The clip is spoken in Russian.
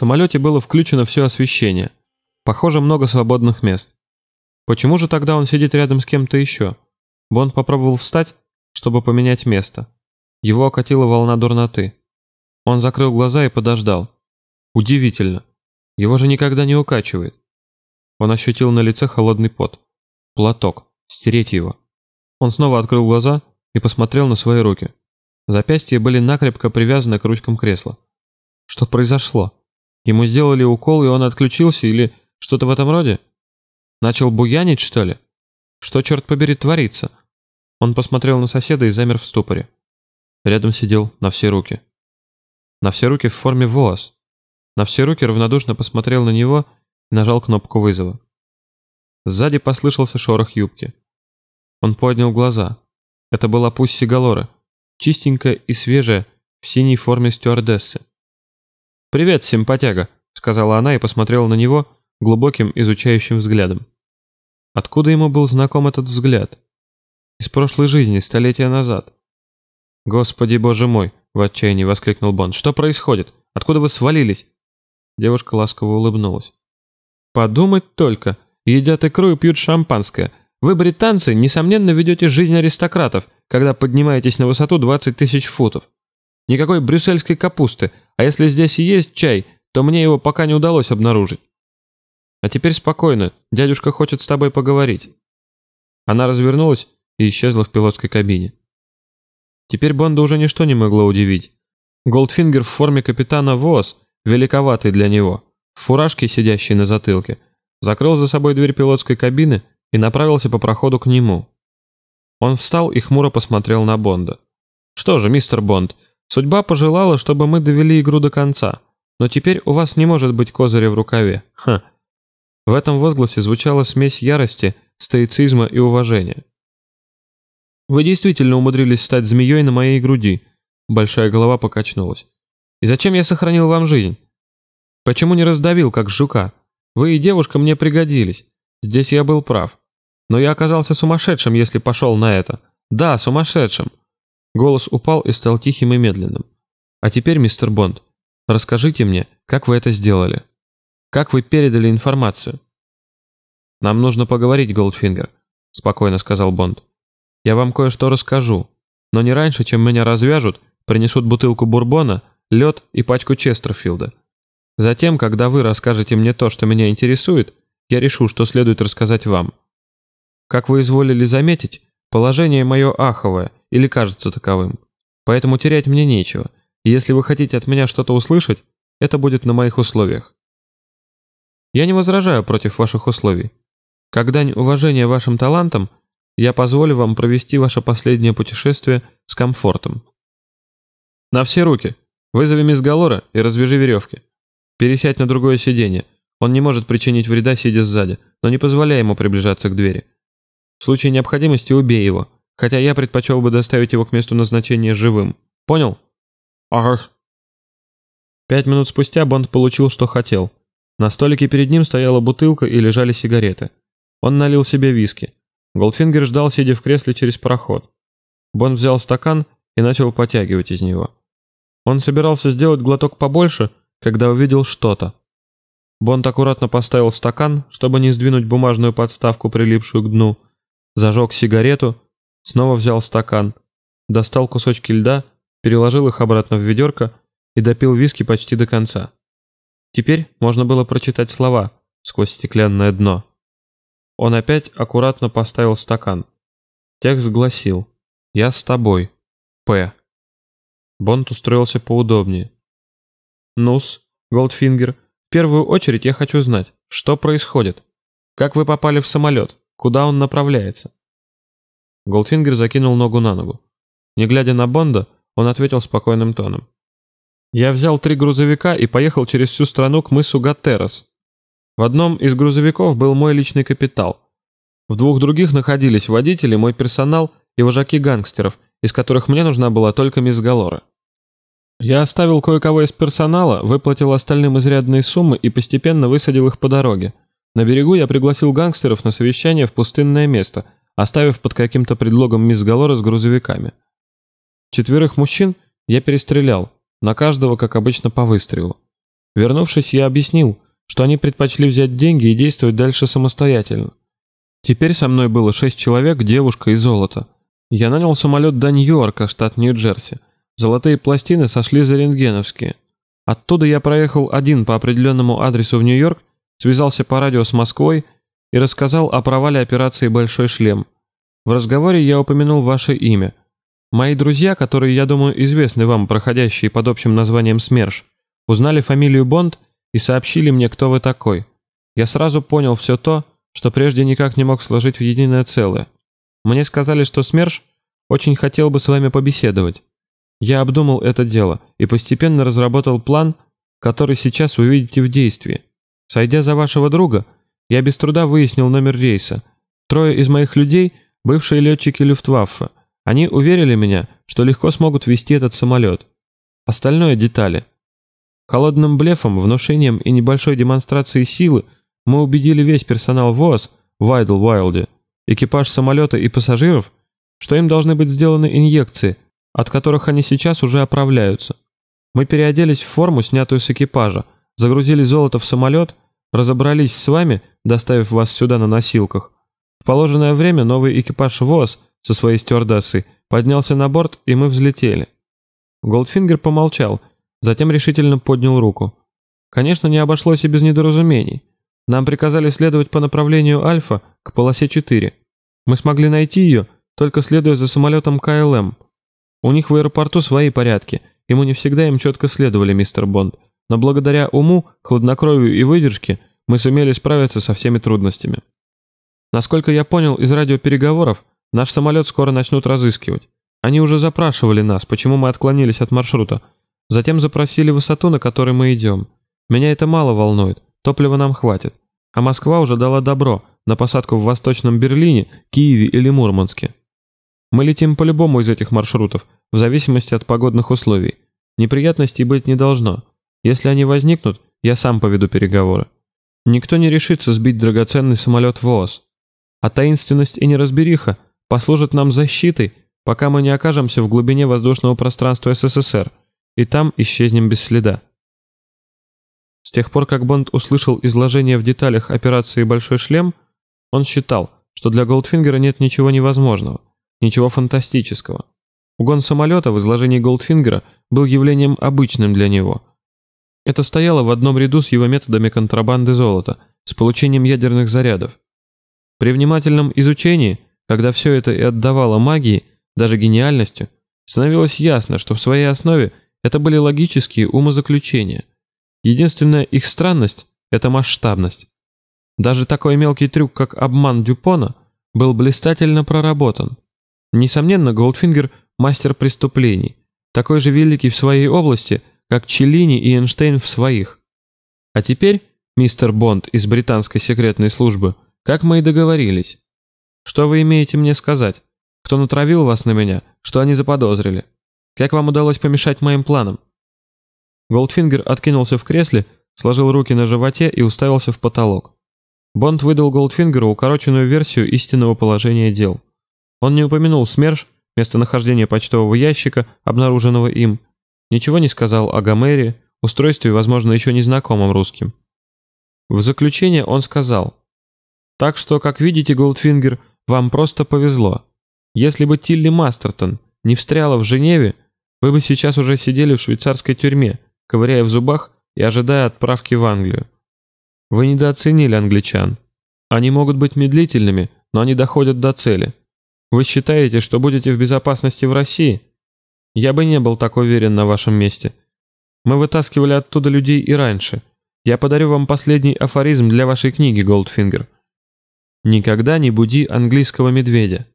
самолете было включено все освещение. Похоже, много свободных мест. Почему же тогда он сидит рядом с кем-то еще? Бонд попробовал встать, чтобы поменять место. Его окатила волна дурноты. Он закрыл глаза и подождал. Удивительно. Его же никогда не укачивает. Он ощутил на лице холодный пот. Платок. Стереть его. Он снова открыл глаза и посмотрел на свои руки. Запястья были накрепко привязаны к ручкам кресла. Что произошло? Ему сделали укол, и он отключился, или что-то в этом роде? Начал буянить, что ли? Что, черт побери, творится? Он посмотрел на соседа и замер в ступоре. Рядом сидел на все руки. На все руки в форме ВОАЗ. На все руки равнодушно посмотрел на него и нажал кнопку вызова. Сзади послышался шорох юбки. Он поднял глаза. Это была Пусси Галора, чистенькая и свежая, в синей форме стюардессы. «Привет, симпатяга», — сказала она и посмотрела на него глубоким изучающим взглядом. Откуда ему был знаком этот взгляд? Из прошлой жизни, столетия назад. «Господи, боже мой!» — в отчаянии воскликнул Бонд. «Что происходит? Откуда вы свалились?» Девушка ласково улыбнулась. «Подумать только! Едят икру и пьют шампанское. Вы, британцы, несомненно ведете жизнь аристократов, когда поднимаетесь на высоту 20 тысяч футов. Никакой брюссельской капусты, а если здесь и есть чай, то мне его пока не удалось обнаружить. А теперь спокойно, дядюшка хочет с тобой поговорить». Она развернулась и исчезла в пилотской кабине. Теперь Бонда уже ничто не могло удивить. Голдфингер в форме капитана ВОЗ, великоватый для него, в фуражке, сидящей на затылке, закрыл за собой дверь пилотской кабины и направился по проходу к нему. Он встал и хмуро посмотрел на Бонда. «Что же, мистер Бонд, судьба пожелала, чтобы мы довели игру до конца, но теперь у вас не может быть козыря в рукаве. Ха!» В этом возгласе звучала смесь ярости, стоицизма и уважения. Вы действительно умудрились стать змеей на моей груди. Большая голова покачнулась. И зачем я сохранил вам жизнь? Почему не раздавил, как жука? Вы и девушка мне пригодились. Здесь я был прав. Но я оказался сумасшедшим, если пошел на это. Да, сумасшедшим. Голос упал и стал тихим и медленным. А теперь, мистер Бонд, расскажите мне, как вы это сделали? Как вы передали информацию? Нам нужно поговорить, Голдфингер, спокойно сказал Бонд. Я вам кое-что расскажу, но не раньше, чем меня развяжут, принесут бутылку бурбона, лед и пачку Честерфилда. Затем, когда вы расскажете мне то, что меня интересует, я решу, что следует рассказать вам. Как вы изволили заметить, положение мое аховое, или кажется таковым. Поэтому терять мне нечего, и если вы хотите от меня что-то услышать, это будет на моих условиях. Я не возражаю против ваших условий. Как дань уважения вашим талантам, я позволю вам провести ваше последнее путешествие с комфортом. На все руки. Вызови мисс Галора и развяжи веревки. Пересядь на другое сиденье. Он не может причинить вреда, сидя сзади, но не позволяй ему приближаться к двери. В случае необходимости убей его, хотя я предпочел бы доставить его к месту назначения живым. Понял? Ага. Пять минут спустя Бонд получил, что хотел. На столике перед ним стояла бутылка и лежали сигареты. Он налил себе виски. Голдфингер ждал, сидя в кресле через проход. Бонд взял стакан и начал потягивать из него. Он собирался сделать глоток побольше, когда увидел что-то. Бонд аккуратно поставил стакан, чтобы не сдвинуть бумажную подставку, прилипшую к дну, зажег сигарету, снова взял стакан, достал кусочки льда, переложил их обратно в ведерко и допил виски почти до конца. Теперь можно было прочитать слова сквозь стеклянное дно. Он опять аккуратно поставил стакан. Текст гласил «Я с тобой. П». Бонд устроился поудобнее. «Ну-с, Голдфингер, в первую очередь я хочу знать, что происходит. Как вы попали в самолет? Куда он направляется?» Голдфингер закинул ногу на ногу. Не глядя на Бонда, он ответил спокойным тоном. «Я взял три грузовика и поехал через всю страну к мысу Гатерос. В одном из грузовиков был мой личный капитал. В двух других находились водители, мой персонал и вожаки гангстеров, из которых мне нужна была только мисс Галора. Я оставил кое-кого из персонала, выплатил остальным изрядные суммы и постепенно высадил их по дороге. На берегу я пригласил гангстеров на совещание в пустынное место, оставив под каким-то предлогом мисс Галора с грузовиками. Четверых мужчин я перестрелял, на каждого, как обычно, по выстрелу. Вернувшись, я объяснил, что они предпочли взять деньги и действовать дальше самостоятельно. Теперь со мной было шесть человек, девушка и золото. Я нанял самолет до Нью-Йорка, штат Нью-Джерси. Золотые пластины сошли за рентгеновские. Оттуда я проехал один по определенному адресу в Нью-Йорк, связался по радио с Москвой и рассказал о провале операции «Большой шлем». В разговоре я упомянул ваше имя. Мои друзья, которые, я думаю, известны вам, проходящие под общим названием СМЕРШ, узнали фамилию Бонд и сообщили мне, кто вы такой. Я сразу понял все то, что прежде никак не мог сложить в единое целое. Мне сказали, что СМЕРШ очень хотел бы с вами побеседовать. Я обдумал это дело и постепенно разработал план, который сейчас вы видите в действии. Сойдя за вашего друга, я без труда выяснил номер рейса. Трое из моих людей – бывшие летчики Люфтваффе. Они уверили меня, что легко смогут вести этот самолет. Остальное – детали. Холодным блефом, внушением и небольшой демонстрацией силы мы убедили весь персонал ВОЗ в Айдл Уайлде, экипаж самолета и пассажиров, что им должны быть сделаны инъекции, от которых они сейчас уже оправляются. Мы переоделись в форму, снятую с экипажа, загрузили золото в самолет, разобрались с вами, доставив вас сюда на носилках. В положенное время новый экипаж ВОЗ со своей стюардессой поднялся на борт, и мы взлетели. Голдфингер помолчал, затем решительно поднял руку. Конечно, не обошлось и без недоразумений. Нам приказали следовать по направлению Альфа к полосе 4. Мы смогли найти ее, только следуя за самолетом КЛМ. У них в аэропорту свои порядки, и мы не всегда им четко следовали, мистер Бонд но благодаря уму, хладнокровию и выдержке мы сумели справиться со всеми трудностями. Насколько я понял из радиопереговоров, наш самолет скоро начнут разыскивать. Они уже запрашивали нас, почему мы отклонились от маршрута. Затем запросили высоту, на которой мы идем. Меня это мало волнует, топлива нам хватит. А Москва уже дала добро на посадку в Восточном Берлине, Киеве или Мурманске. Мы летим по любому из этих маршрутов, в зависимости от погодных условий. Неприятностей быть не должно. Если они возникнут, я сам поведу переговоры. Никто не решится сбить драгоценный самолет ВОЗ. А таинственность и неразбериха послужат нам защитой, пока мы не окажемся в глубине воздушного пространства СССР, и там исчезнем без следа. С тех пор, как Бонд услышал изложение в деталях операции «Большой шлем», он считал, что для Голдфингера нет ничего невозможного, ничего фантастического. Угон самолета в изложении Голдфингера был явлением обычным для него – это стояло в одном ряду с его методами контрабанды золота, с получением ядерных зарядов. При внимательном изучении, когда все это и отдавало магии, даже гениальностью, становилось ясно, что в своей основе это были логические умозаключения. Единственная их странность – это масштабность. Даже такой мелкий трюк, как обман Дюпона, был блистательно проработан. Несомненно, Голдфингер – мастер преступлений, такой же великий в своей области – как Челлини и Эйнштейн в своих. А теперь, мистер Бонд из британской секретной службы, как мы и договорились. Что вы имеете мне сказать? Кто натравил вас на меня? Что они заподозрили? Как вам удалось помешать моим планам?» Голдфингер откинулся в кресле, сложил руки на животе и уставился в потолок. Бонд выдал Голдфингеру укороченную версию истинного положения дел. Он не упомянул СМЕРШ, местонахождение почтового ящика, обнаруженного им, Ничего не сказал о Гомере, устройстве, возможно, еще незнакомом русским. В заключение он сказал, «Так что, как видите, Голдфингер, вам просто повезло. Если бы Тилли Мастертон не встряла в Женеве, вы бы сейчас уже сидели в швейцарской тюрьме, ковыряя в зубах и ожидая отправки в Англию. Вы недооценили англичан. Они могут быть медлительными, но они доходят до цели. Вы считаете, что будете в безопасности в России? Я бы не был так уверен на вашем месте. Мы вытаскивали оттуда людей и раньше. Я подарю вам последний афоризм для вашей книги, Голдфингер. Никогда не буди английского медведя.